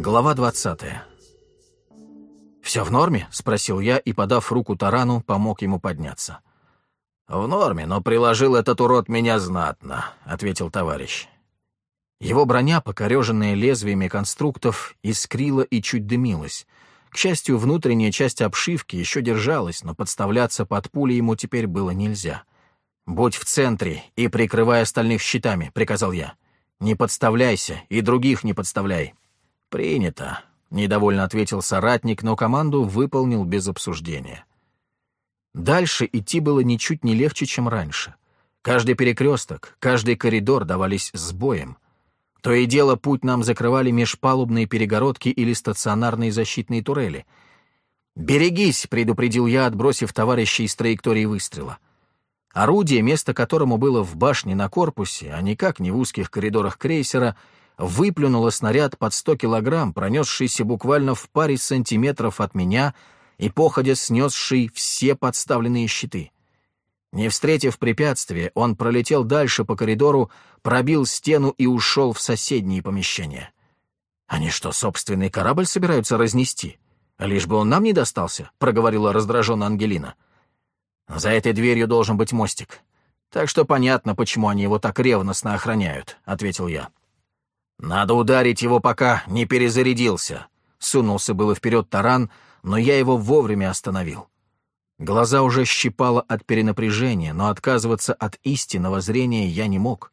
Глава 20 «Все в норме?» — спросил я и, подав руку тарану, помог ему подняться. «В норме, но приложил этот урод меня знатно», — ответил товарищ. Его броня, покореженная лезвиями конструктов, искрила и чуть дымилась. К счастью, внутренняя часть обшивки еще держалась, но подставляться под пули ему теперь было нельзя. «Будь в центре и прикрывай остальных щитами», — приказал я. «Не подставляйся и других не подставляй». «Принято», — недовольно ответил соратник, но команду выполнил без обсуждения. Дальше идти было ничуть не легче, чем раньше. Каждый перекресток, каждый коридор давались с боем. То и дело путь нам закрывали межпалубные перегородки или стационарные защитные турели. «Берегись!» — предупредил я, отбросив товарища из траектории выстрела. Орудие, место которому было в башне на корпусе, а никак не в узких коридорах крейсера — выплюнула снаряд под сто килограмм, пронесшийся буквально в паре сантиметров от меня и походя снесший все подставленные щиты. Не встретив препятствия, он пролетел дальше по коридору, пробил стену и ушел в соседние помещения. «Они что, собственный корабль собираются разнести? Лишь бы он нам не достался», — проговорила раздраженно Ангелина. «За этой дверью должен быть мостик. Так что понятно, почему они его так ревностно охраняют», — ответил я. «Надо ударить его, пока не перезарядился», — сунулся было вперед таран, но я его вовремя остановил. Глаза уже щипало от перенапряжения, но отказываться от истинного зрения я не мог.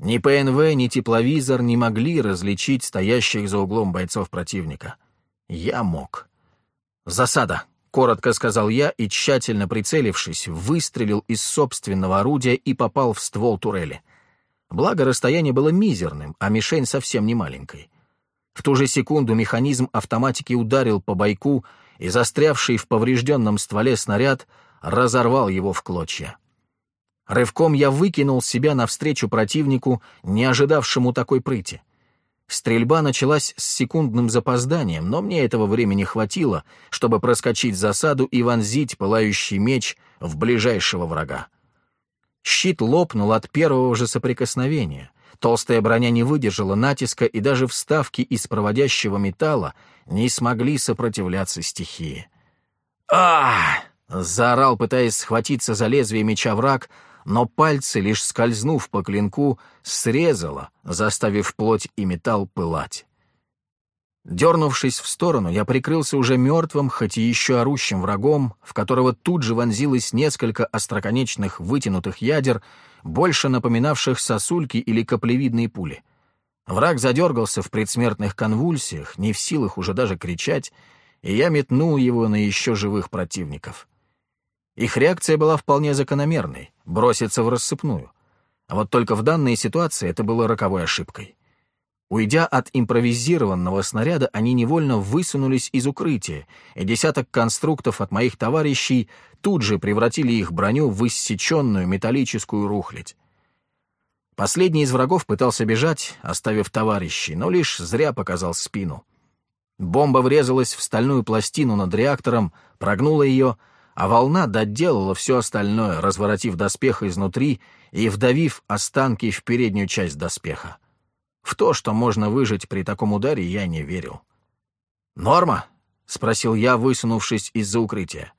Ни ПНВ, ни тепловизор не могли различить стоящих за углом бойцов противника. Я мог. «Засада», — коротко сказал я и, тщательно прицелившись, выстрелил из собственного орудия и попал в ствол турели — Благо, расстояние было мизерным, а мишень совсем не маленькой. В ту же секунду механизм автоматики ударил по бойку, и застрявший в поврежденном стволе снаряд разорвал его в клочья. Рывком я выкинул себя навстречу противнику, не ожидавшему такой прыти. Стрельба началась с секундным запозданием, но мне этого времени хватило, чтобы проскочить засаду и вонзить пылающий меч в ближайшего врага. Щит лопнул от первого же соприкосновения. Толстая броня не выдержала натиска, и даже вставки из проводящего металла не смогли сопротивляться стихии. а заорал, пытаясь схватиться за лезвие меча враг, но пальцы, лишь скользнув по клинку, срезало, заставив плоть и металл пылать. Дернувшись в сторону, я прикрылся уже мертвым, хоть и еще орущим врагом, в которого тут же вонзилось несколько остроконечных вытянутых ядер, больше напоминавших сосульки или каплевидные пули. Враг задергался в предсмертных конвульсиях, не в силах уже даже кричать, и я метнул его на еще живых противников. Их реакция была вполне закономерной — броситься в рассыпную. А вот только в данной ситуации это было роковой ошибкой. Уйдя от импровизированного снаряда, они невольно высунулись из укрытия, и десяток конструктов от моих товарищей тут же превратили их броню в иссеченную металлическую рухлядь. Последний из врагов пытался бежать, оставив товарищей, но лишь зря показал спину. Бомба врезалась в стальную пластину над реактором, прогнула ее, а волна доделала все остальное, разворотив доспех изнутри и вдавив останки в переднюю часть доспеха. В то, что можно выжить при таком ударе, я не верил. «Норма?» — спросил я, высунувшись из-за укрытия.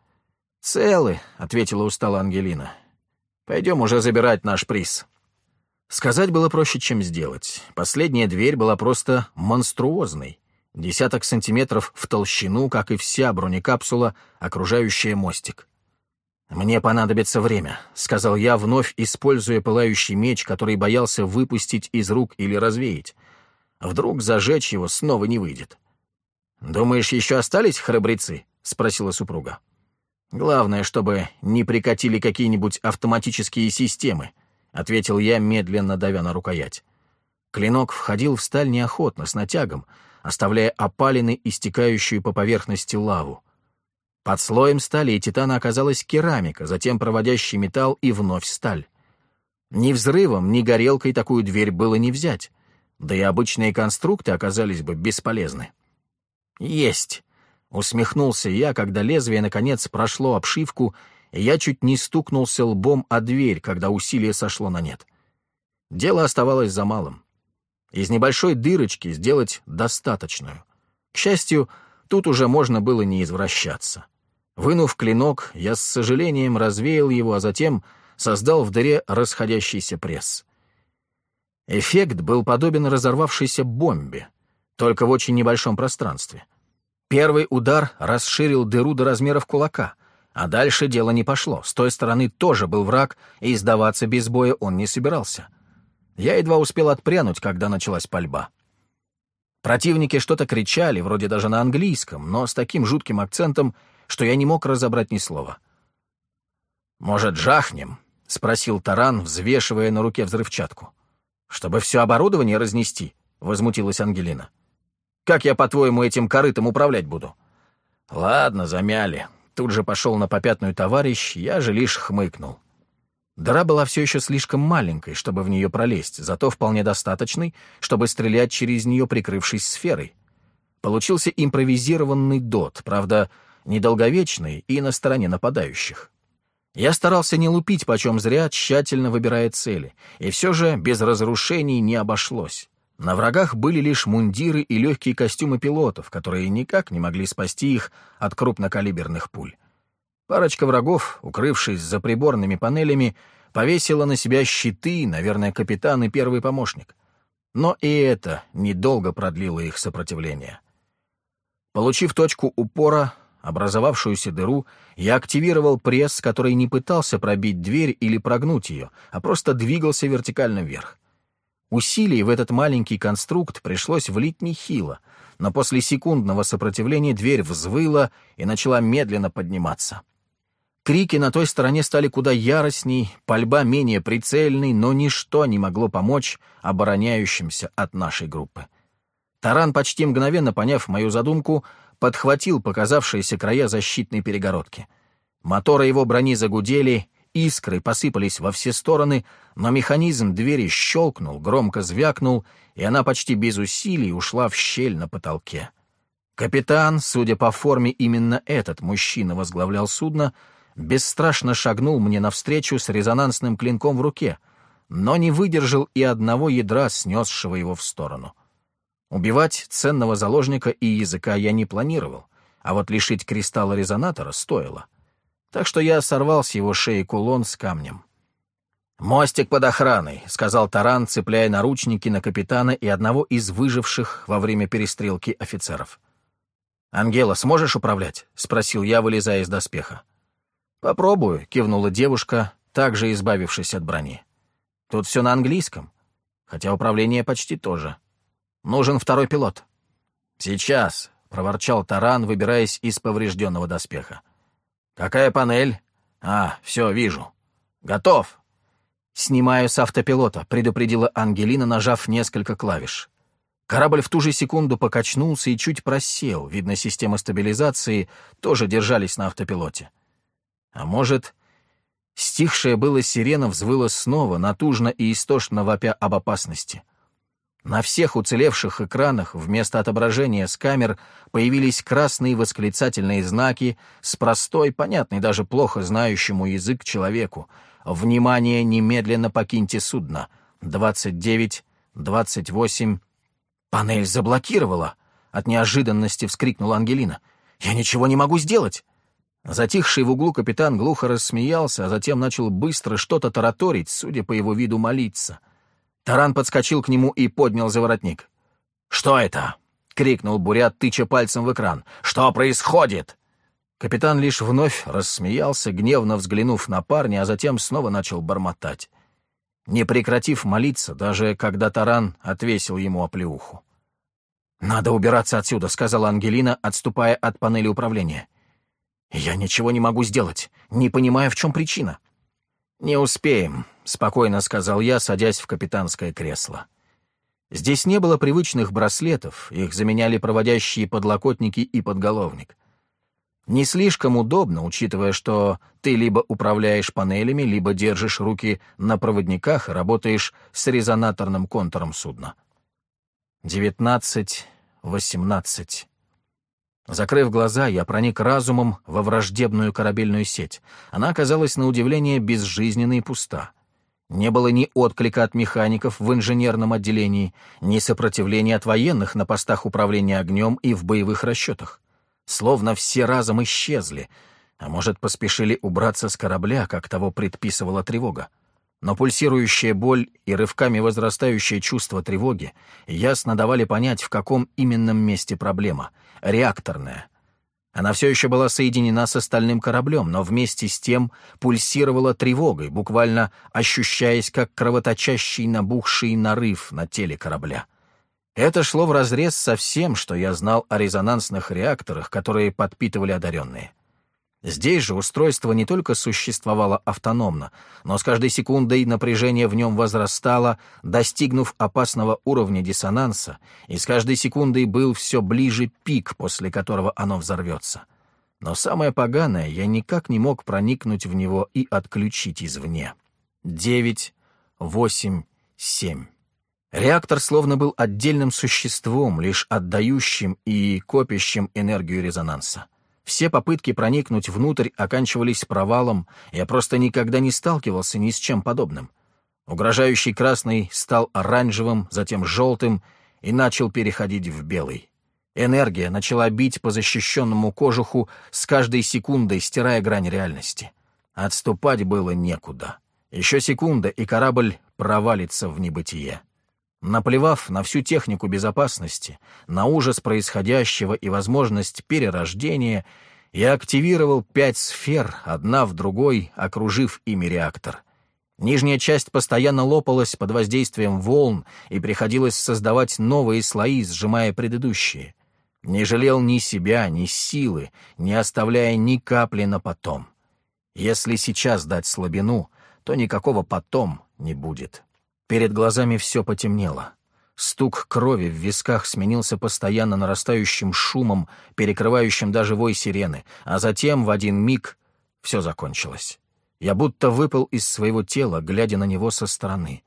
«Целы», — ответила устала Ангелина. «Пойдем уже забирать наш приз». Сказать было проще, чем сделать. Последняя дверь была просто монструозной. Десяток сантиметров в толщину, как и вся бронекапсула, окружающая мостик. «Мне понадобится время», — сказал я, вновь используя пылающий меч, который боялся выпустить из рук или развеять. Вдруг зажечь его снова не выйдет. «Думаешь, еще остались храбрецы?» — спросила супруга. «Главное, чтобы не прикатили какие-нибудь автоматические системы», — ответил я, медленно давя на рукоять. Клинок входил в сталь неохотно, с натягом, оставляя опалины, истекающую по поверхности лаву. Под слоем стали и титана оказалась керамика, затем проводящий металл и вновь сталь. Ни взрывом, ни горелкой такую дверь было не взять, да и обычные конструкты оказались бы бесполезны. «Есть!» — усмехнулся я, когда лезвие, наконец, прошло обшивку, и я чуть не стукнулся лбом о дверь, когда усилие сошло на нет. Дело оставалось за малым. Из небольшой дырочки сделать достаточную — К счастью, тут уже можно было не извращаться. Вынув клинок, я с сожалением развеял его, а затем создал в дыре расходящийся пресс. Эффект был подобен разорвавшейся бомбе, только в очень небольшом пространстве. Первый удар расширил дыру до размеров кулака, а дальше дело не пошло. С той стороны тоже был враг, и сдаваться без боя он не собирался. Я едва успел отпрянуть, когда началась пальба. Противники что-то кричали, вроде даже на английском, но с таким жутким акцентом, что я не мог разобрать ни слова. «Может, жахнем?» — спросил Таран, взвешивая на руке взрывчатку. «Чтобы все оборудование разнести?» — возмутилась Ангелина. «Как я, по-твоему, этим корытом управлять буду?» «Ладно, замяли». Тут же пошел на попятную товарищ, я же лишь хмыкнул. Дыра была все еще слишком маленькой, чтобы в нее пролезть, зато вполне достаточной, чтобы стрелять через нее, прикрывшись сферой. Получился импровизированный дот, правда, недолговечный и на стороне нападающих. Я старался не лупить почем зря, тщательно выбирая цели, и все же без разрушений не обошлось. На врагах были лишь мундиры и легкие костюмы пилотов, которые никак не могли спасти их от крупнокалиберных пуль. Парочка врагов, укрывшись за приборными панелями, повесила на себя щиты, наверное, капитан и первый помощник. Но и это недолго продлило их сопротивление. Получив точку упора, образовавшуюся дыру, я активировал пресс, который не пытался пробить дверь или прогнуть ее, а просто двигался вертикально вверх. Усилий в этот маленький конструкт пришлось влить нехило, но после секундного сопротивления дверь взвыла и начала медленно подниматься. Крики на той стороне стали куда яростней, пальба менее прицельной, но ничто не могло помочь обороняющимся от нашей группы. Таран, почти мгновенно поняв мою задумку, подхватил показавшиеся края защитной перегородки. Моторы его брони загудели, искры посыпались во все стороны, но механизм двери щелкнул, громко звякнул, и она почти без усилий ушла в щель на потолке. Капитан, судя по форме, именно этот мужчина возглавлял судно, бесстрашно шагнул мне навстречу с резонансным клинком в руке, но не выдержал и одного ядра, снесшего его в сторону. Убивать ценного заложника и языка я не планировал, а вот лишить кристалла резонатора стоило. Так что я сорвал с его шеи кулон с камнем. «Мостик под охраной», — сказал Таран, цепляя наручники на капитана и одного из выживших во время перестрелки офицеров. «Ангела, сможешь управлять?» — спросил я, вылезая из доспеха. «Попробую», — кивнула девушка, также избавившись от брони. «Тут все на английском, хотя управление почти тоже». Нужен второй пилот». «Сейчас», — проворчал Таран, выбираясь из поврежденного доспеха. «Какая панель?» «А, все, вижу. Готов». «Снимаю с автопилота», — предупредила Ангелина, нажав несколько клавиш. Корабль в ту же секунду покачнулся и чуть просел. Видно, системы стабилизации тоже держались на автопилоте. А может, стихшая была сирена взвыла снова, натужно и истошно вопя об опасности — на всех уцелевших экранах вместо отображения с камер появились красные восклицательные знаки с простой, понятной даже плохо знающему язык человеку. «Внимание, немедленно покиньте судно. 29, 28...» «Панель заблокировала!» — от неожиданности вскрикнула Ангелина. «Я ничего не могу сделать!» Затихший в углу капитан глухо рассмеялся, а затем начал быстро что-то тараторить, судя по его виду молиться — Таран подскочил к нему и поднял за воротник. «Что это?» — крикнул Бурят, тыча пальцем в экран. «Что происходит?» Капитан лишь вновь рассмеялся, гневно взглянув на парня, а затем снова начал бормотать. Не прекратив молиться, даже когда Таран отвесил ему оплеуху. «Надо убираться отсюда», — сказала Ангелина, отступая от панели управления. «Я ничего не могу сделать, не понимая, в чем причина». «Не успеем», — спокойно сказал я, садясь в капитанское кресло. Здесь не было привычных браслетов, их заменяли проводящие подлокотники и подголовник. Не слишком удобно, учитывая, что ты либо управляешь панелями, либо держишь руки на проводниках и работаешь с резонаторным контуром судна. Девятнадцать, восемнадцать. Закрыв глаза, я проник разумом во враждебную корабельную сеть. Она оказалась на удивление безжизненной и пуста. Не было ни отклика от механиков в инженерном отделении, ни сопротивления от военных на постах управления огнем и в боевых расчетах. Словно все разом исчезли, а может, поспешили убраться с корабля, как того предписывала тревога. Но пульсирующая боль и рывками возрастающее чувство тревоги ясно давали понять, в каком именном месте проблема — реакторная — она все еще была соединена с остальным кораблем, но вместе с тем пульсировала тревогой, буквально ощущаясь как кровоточащий набухший нарыв на теле корабля. Это шло вразрез со всем, что я знал о резонансных реакторах, которые подпитывали одаренные. Здесь же устройство не только существовало автономно, но с каждой секундой напряжение в нем возрастало, достигнув опасного уровня диссонанса, и с каждой секундой был все ближе пик, после которого оно взорвется. Но самое поганое, я никак не мог проникнуть в него и отключить извне. Девять, восемь, семь. Реактор словно был отдельным существом, лишь отдающим и копящим энергию резонанса. Все попытки проникнуть внутрь оканчивались провалом, я просто никогда не сталкивался ни с чем подобным. Угрожающий красный стал оранжевым, затем желтым и начал переходить в белый. Энергия начала бить по защищенному кожуху с каждой секундой, стирая грань реальности. Отступать было некуда. Еще секунда, и корабль провалится в небытие. Наплевав на всю технику безопасности, на ужас происходящего и возможность перерождения, я активировал пять сфер, одна в другой, окружив ими реактор. Нижняя часть постоянно лопалась под воздействием волн, и приходилось создавать новые слои, сжимая предыдущие. Не жалел ни себя, ни силы, не оставляя ни капли на потом. Если сейчас дать слабину, то никакого потом не будет. Перед глазами все потемнело. Стук крови в висках сменился постоянно нарастающим шумом, перекрывающим даже вой сирены, а затем в один миг все закончилось. Я будто выпал из своего тела, глядя на него со стороны.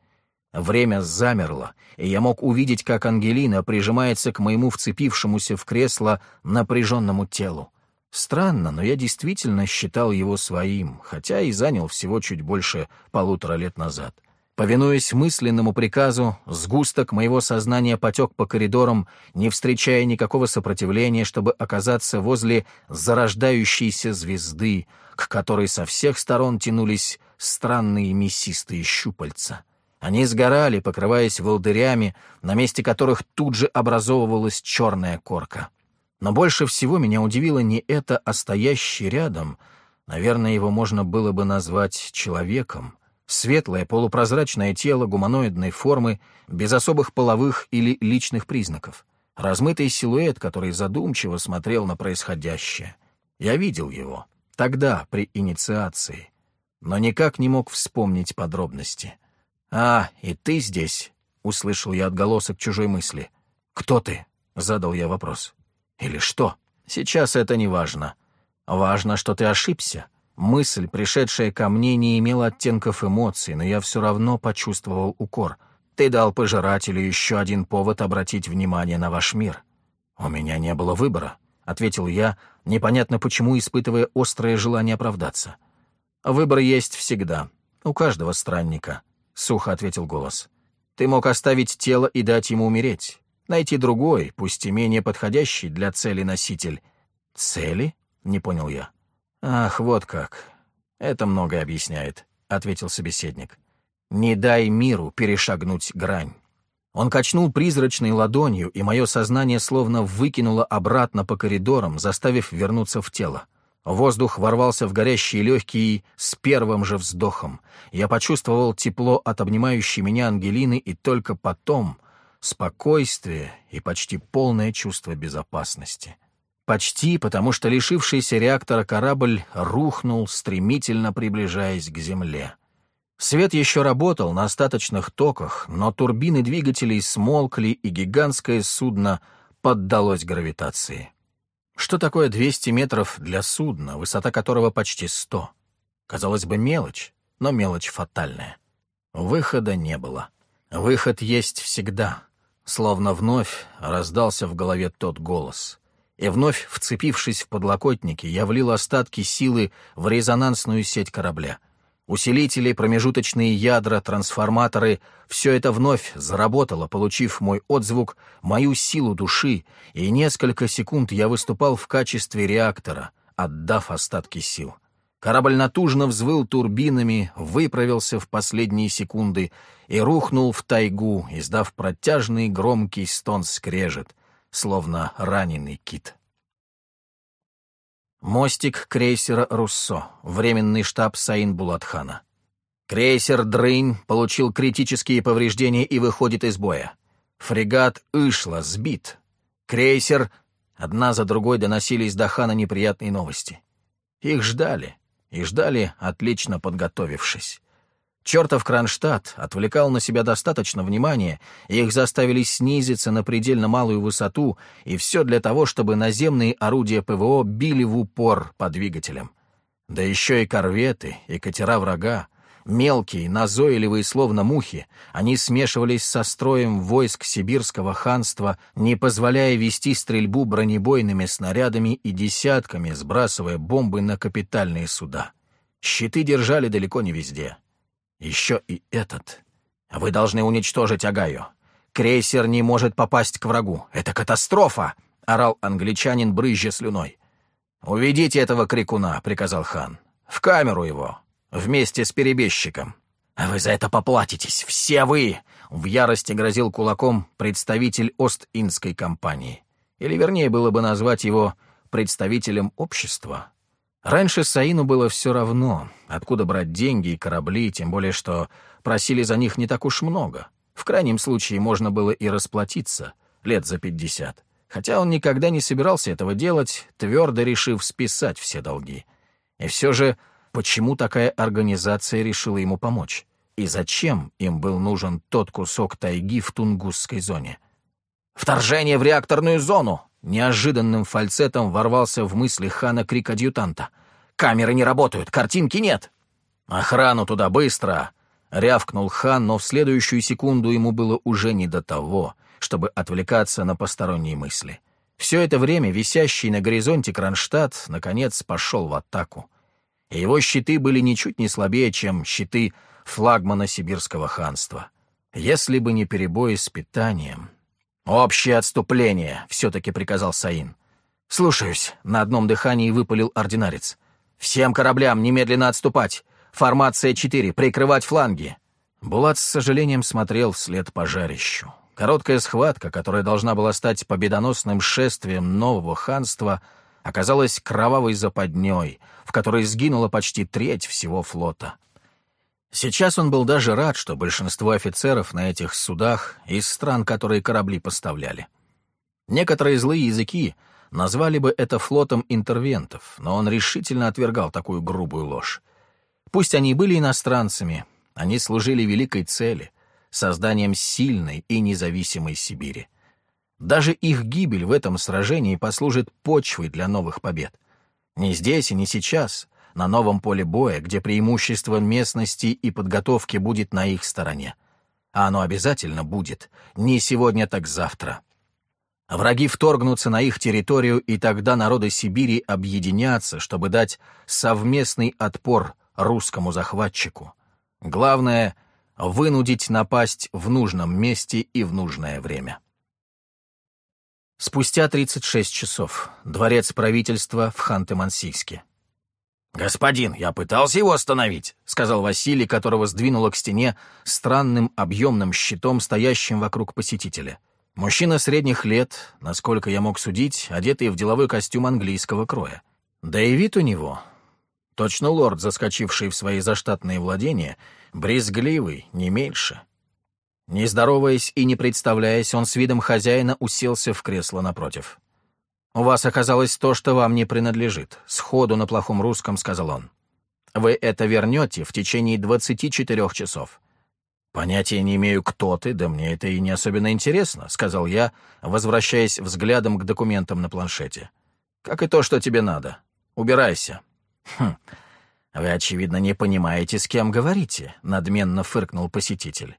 Время замерло, и я мог увидеть, как Ангелина прижимается к моему вцепившемуся в кресло напряженному телу. Странно, но я действительно считал его своим, хотя и занял всего чуть больше полутора лет назад. Повинуясь мысленному приказу, сгусток моего сознания потек по коридорам, не встречая никакого сопротивления, чтобы оказаться возле зарождающейся звезды, к которой со всех сторон тянулись странные мясистые щупальца. Они сгорали, покрываясь волдырями, на месте которых тут же образовывалась черная корка. Но больше всего меня удивило не это, а стоящий рядом, наверное, его можно было бы назвать человеком, Светлое полупрозрачное тело гуманоидной формы, без особых половых или личных признаков. Размытый силуэт, который задумчиво смотрел на происходящее. Я видел его. Тогда, при инициации. Но никак не мог вспомнить подробности. «А, и ты здесь?» — услышал я отголосок чужой мысли. «Кто ты?» — задал я вопрос. «Или что? Сейчас это не важно. Важно, что ты ошибся. Мысль, пришедшая ко мне, не имела оттенков эмоций, но я все равно почувствовал укор. Ты дал пожирателю еще один повод обратить внимание на ваш мир. У меня не было выбора, — ответил я, непонятно почему испытывая острое желание оправдаться. Выбор есть всегда, у каждого странника, — сухо ответил голос. Ты мог оставить тело и дать ему умереть, найти другой, пусть и менее подходящий для цели носитель. Цели? — не понял я. «Ах, вот как. Это многое объясняет», — ответил собеседник. «Не дай миру перешагнуть грань». Он качнул призрачной ладонью, и мое сознание словно выкинуло обратно по коридорам, заставив вернуться в тело. Воздух ворвался в горящие легкие с первым же вздохом. Я почувствовал тепло от обнимающей меня Ангелины, и только потом — спокойствие и почти полное чувство безопасности. Почти, потому что лишившийся реактора корабль рухнул, стремительно приближаясь к Земле. Свет еще работал на остаточных токах, но турбины двигателей смолкли, и гигантское судно поддалось гравитации. Что такое 200 метров для судна, высота которого почти 100? Казалось бы, мелочь, но мелочь фатальная. Выхода не было. Выход есть всегда. Словно вновь раздался в голове тот голос — и вновь, вцепившись в подлокотники, я влил остатки силы в резонансную сеть корабля. Усилители, промежуточные ядра, трансформаторы — все это вновь заработало, получив мой отзвук, мою силу души, и несколько секунд я выступал в качестве реактора, отдав остатки сил. Корабль натужно взвыл турбинами, выправился в последние секунды и рухнул в тайгу, издав протяжный громкий стон-скрежет, словно раненый кит. Мостик крейсера «Руссо», временный штаб Саин Булатхана. Крейсер «Дрынь» получил критические повреждения и выходит из боя. Фрегат «Ишла» сбит. Крейсер... Одна за другой доносились до хана неприятные новости. Их ждали, и ждали, отлично подготовившись. Чертов Кронштадт отвлекал на себя достаточно внимания, и их заставили снизиться на предельно малую высоту, и все для того, чтобы наземные орудия ПВО били в упор по двигателям. Да еще и корветы, и катера врага, мелкие, назойливые, словно мухи, они смешивались со строем войск сибирского ханства, не позволяя вести стрельбу бронебойными снарядами и десятками, сбрасывая бомбы на капитальные суда. Щиты держали далеко не везде. Еще и этот. Вы должны уничтожить Агаю. Крейсер не может попасть к врагу. Это катастрофа!» — орал англичанин, брызжа слюной. «Уведите этого крикуна», — приказал хан. «В камеру его, вместе с перебежчиком. Вы за это поплатитесь, все вы!» — в ярости грозил кулаком представитель Ост-Индской компании. Или, вернее, было бы назвать его представителем общества. Раньше Саину было все равно, откуда брать деньги и корабли, тем более что просили за них не так уж много. В крайнем случае можно было и расплатиться, лет за пятьдесят. Хотя он никогда не собирался этого делать, твердо решив списать все долги. И все же, почему такая организация решила ему помочь? И зачем им был нужен тот кусок тайги в Тунгусской зоне? «Вторжение в реакторную зону!» Неожиданным фальцетом ворвался в мысли хана крик адъютанта. «Камеры не работают, картинки нет!» «Охрану туда, быстро!» — рявкнул хан, но в следующую секунду ему было уже не до того, чтобы отвлекаться на посторонние мысли. Все это время висящий на горизонте Кронштадт, наконец, пошел в атаку. И его щиты были ничуть не слабее, чем щиты флагмана Сибирского ханства. Если бы не перебои с питанием... «Общее отступление», — все-таки приказал Саин. «Слушаюсь», — на одном дыхании выпалил ординарец. «Всем кораблям немедленно отступать. Формация 4, прикрывать фланги». Булат с сожалением смотрел вслед пожарищу. Короткая схватка, которая должна была стать победоносным шествием нового ханства, оказалась кровавой западней, в которой сгинула почти треть всего флота. Сейчас он был даже рад, что большинство офицеров на этих судах из стран, которые корабли поставляли. Некоторые злые языки назвали бы это флотом интервентов, но он решительно отвергал такую грубую ложь. Пусть они были иностранцами, они служили великой цели — созданием сильной и независимой Сибири. Даже их гибель в этом сражении послужит почвой для новых побед. Не здесь и не сейчас — на новом поле боя, где преимущество местности и подготовки будет на их стороне. А оно обязательно будет, не сегодня, так завтра. Враги вторгнутся на их территорию, и тогда народы Сибири объединятся, чтобы дать совместный отпор русскому захватчику. Главное — вынудить напасть в нужном месте и в нужное время. Спустя 36 часов. Дворец правительства в Ханты-Мансийске. «Господин, я пытался его остановить», — сказал Василий, которого сдвинуло к стене странным объемным щитом, стоящим вокруг посетителя. Мужчина средних лет, насколько я мог судить, одетый в деловой костюм английского кроя. Да и вид у него. Точно лорд, заскочивший в свои заштатные владения, брезгливый, не меньше. Не здороваясь и не представляясь, он с видом хозяина уселся в кресло напротив. «У вас оказалось то, что вам не принадлежит», — сходу на плохом русском сказал он. «Вы это вернете в течение 24 часов». «Понятия не имею, кто ты, да мне это и не особенно интересно», — сказал я, возвращаясь взглядом к документам на планшете. «Как и то, что тебе надо. Убирайся». «Хм, вы, очевидно, не понимаете, с кем говорите», — надменно фыркнул посетитель.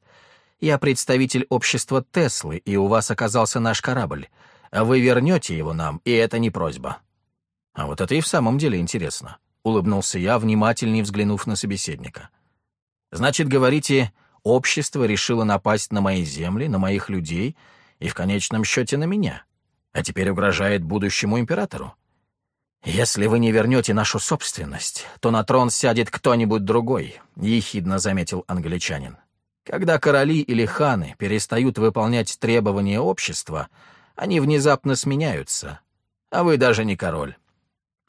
«Я представитель общества Теслы, и у вас оказался наш корабль. А вы вернете его нам, и это не просьба». «А вот это и в самом деле интересно», — улыбнулся я, внимательнее взглянув на собеседника. Значит, говорите, общество решило напасть на мои земли, на моих людей и в конечном счете на меня, а теперь угрожает будущему императору. «Если вы не вернете нашу собственность, то на трон сядет кто-нибудь другой», — ехидно заметил англичанин. «Когда короли или ханы перестают выполнять требования общества, они внезапно сменяются, а вы даже не король».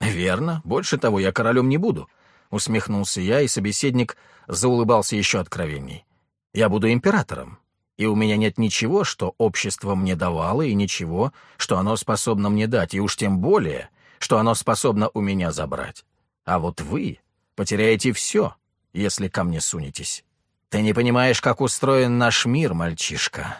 «Верно. Больше того, я королем не буду», — усмехнулся я, и собеседник заулыбался еще откровенней. «Я буду императором, и у меня нет ничего, что общество мне давало, и ничего, что оно способно мне дать, и уж тем более — что оно способно у меня забрать. А вот вы потеряете все, если ко мне сунетесь. Ты не понимаешь, как устроен наш мир, мальчишка.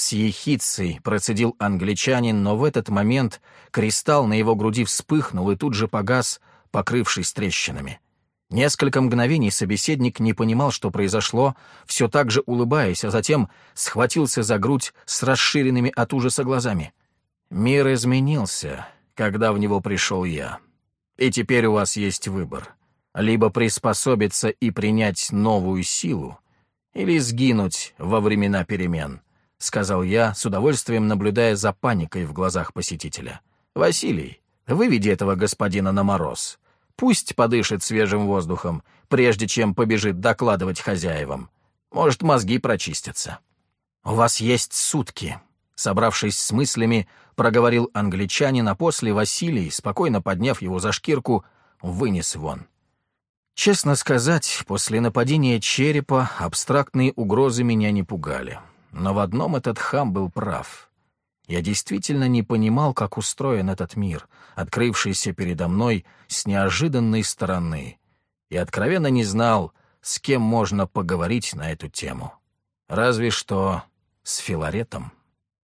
С ехицей процедил англичанин, но в этот момент кристалл на его груди вспыхнул и тут же погас, покрывшись трещинами. Несколько мгновений собеседник не понимал, что произошло, все так же улыбаясь, а затем схватился за грудь с расширенными от ужаса глазами. Мир изменился, когда в него пришел я. И теперь у вас есть выбор. Либо приспособиться и принять новую силу, или сгинуть во времена перемен, — сказал я, с удовольствием наблюдая за паникой в глазах посетителя. «Василий, выведи этого господина на мороз. Пусть подышит свежим воздухом, прежде чем побежит докладывать хозяевам. Может, мозги прочистятся». «У вас есть сутки», Собравшись с мыслями, проговорил англичанин, а после Василий, спокойно подняв его за шкирку, вынес вон. Честно сказать, после нападения черепа абстрактные угрозы меня не пугали. Но в одном этот хам был прав. Я действительно не понимал, как устроен этот мир, открывшийся передо мной с неожиданной стороны, и откровенно не знал, с кем можно поговорить на эту тему. Разве что с Филаретом.